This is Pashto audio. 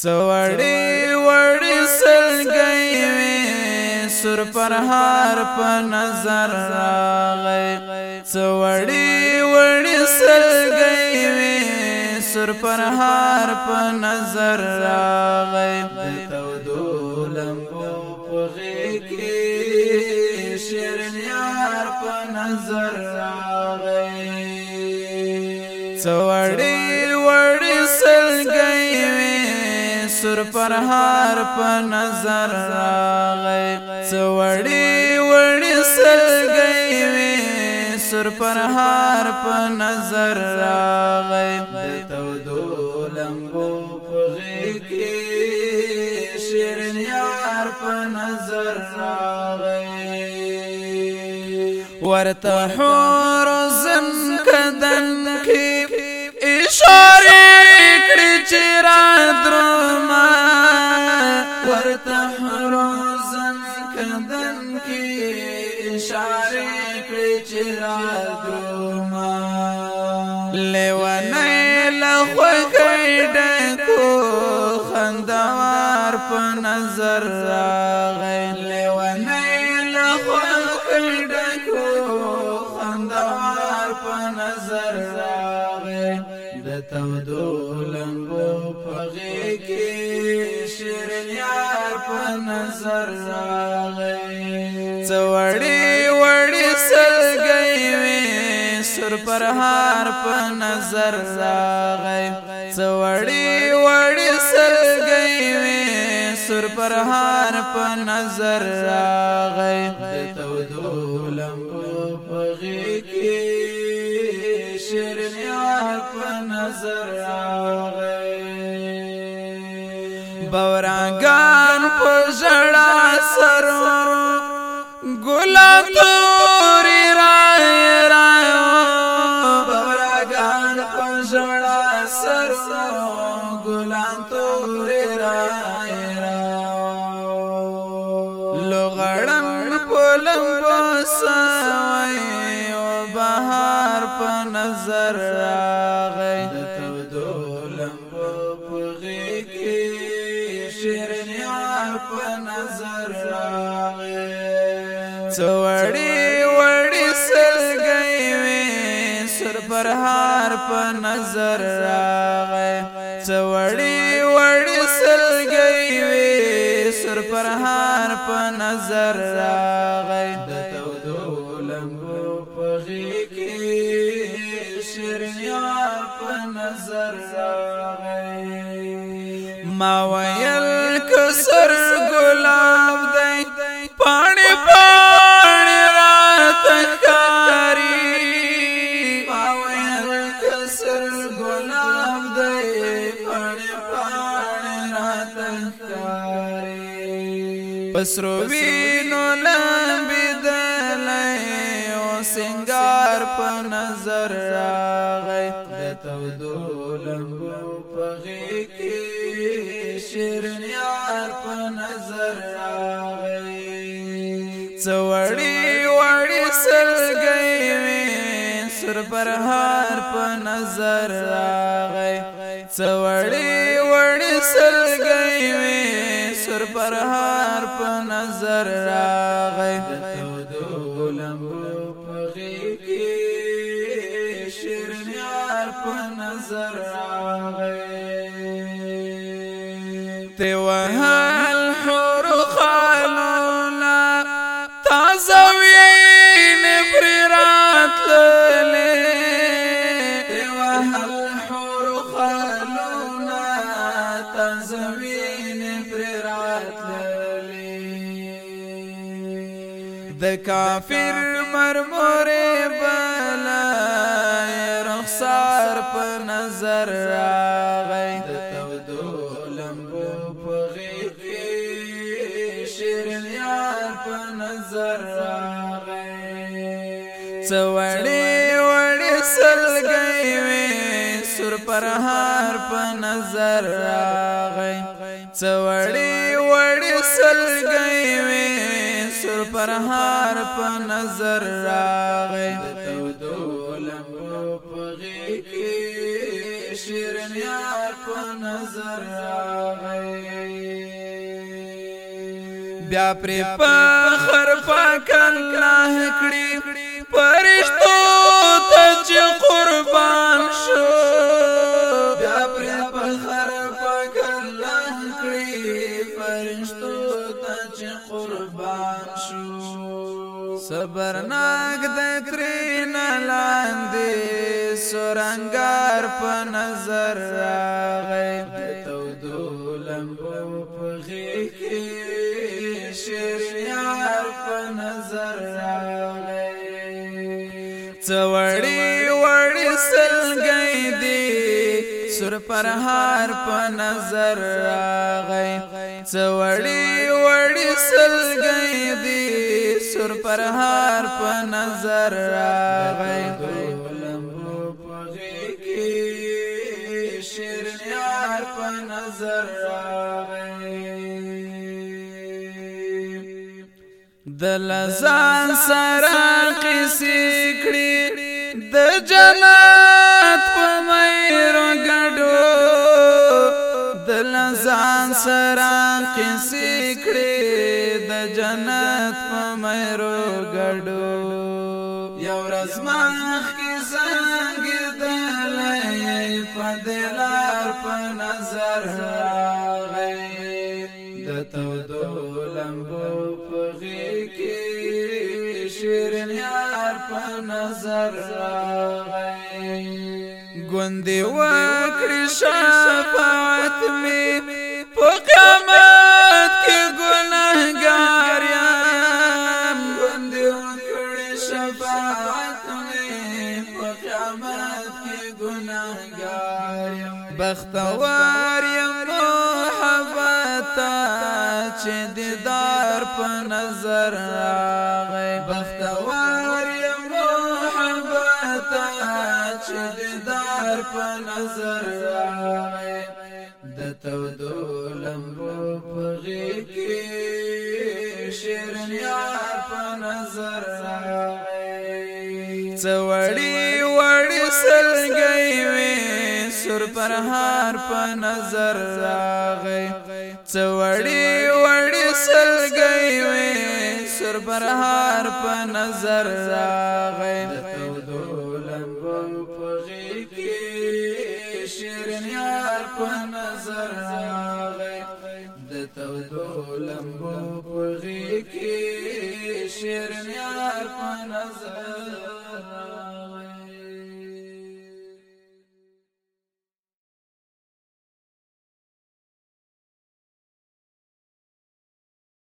څوړې وړې سلګي وې سر پر هار په نظر راغې څوړې وړې سلګي وې سر پر هار په نظر راغې تو دولم په غې کې شیر یار په نظر راغې سر پر هار په نظر راغی سوړی وړی سلګی وی سر پر هار په نظر راغی تو دو لمبو پغی کی شیرن یار په نظر راغی ورته حور زن کدن کی اشاره کړی چې را درو اشاره کړی چې راځم لیوانه له خوګې ډکو خندوار په نظر راغی لیوانه له خوګې ډکو خندوار په نظر راغی د تودو لنګو په غې کې شیرین یار په نظر راغی څوړې سلګي وي سر پر هار په نظر راغی څوړي وړي سلګي وي سر پر هار په نظر راغی تو دولم په غي کې شرمي په نظر راغی بورانګان په ژړا سرور ګلاتو غړم پلم بسوي او بهار په نظر راغی د تودولم په غي کې شیرنی په نظر راغی څوړی وړی سلګي وې سر پر هار په نظر راغی سپرهان په نظر راغی د تودو لمبو په غی کې شریان په نظر راغی ما ویل کسر ګلاب دی پانی پانی رات کاری ما ویل کسر ګلاب دی پانی پانی رات کاری پسرو وینو لمبی دلای او سنگار په نظر راغی د تو دولمبو پغی کې شیرنیار په نظر راغی څوړی وړی سلګی وې سر پر هار په نظر راغی څوړی وړی سلګی وې سر پر هار نظر راغی د تودو لمبو په غیږ کې شیرین یار په نظر راغی ته وها د کافر مرمور بلا رخصار په نظر راغی د تودو لمبو په غیږ کې شیرین یار په نظر راغی څوړې وړې سلګې وې سر پر هار په نظر راغی څوړې وړې سلګې وې سو پرهار په نظر راغې تو دو لمبو په غېږ کې شیرین یار په نظر راغې بیا پر په خر پاک الله کړی پرشتو فرشتو ته چې قربان شو صبرناک د ترین لاندې سورنګار په نظر راغی تو دولم په غی کې شریار په نظر راغی څوړی وړی سلګی دی سر پر هار په نظر راغی سوړی وړی سلګی دی سر پر هار په نظر راغی لمبو پغی کې شیر یار په نظر راغی دل ځان سره قصې کړې د جنت په مېرو ګډو دل ځان سره کیسې کړې د جنت په مېرو ګډو یو ورځ مخ کې څنګه پدلار په نظر راغی د تو دولمبو په غی کې شیرین یار په نظر راغی ګوندې وکړې شفاعت می په قیامت بختوار يا گناہگاریم محبتا چه دیدار په نظر راغی بختوار شیرنیا په نظر راغی څوړی وړی سلګی وې سر پر هار په نظر راغی څوړی وړی سلګی وې سر پر هار په نظر راغی په نظر راغی لمبو پغی کی شیر نیار پا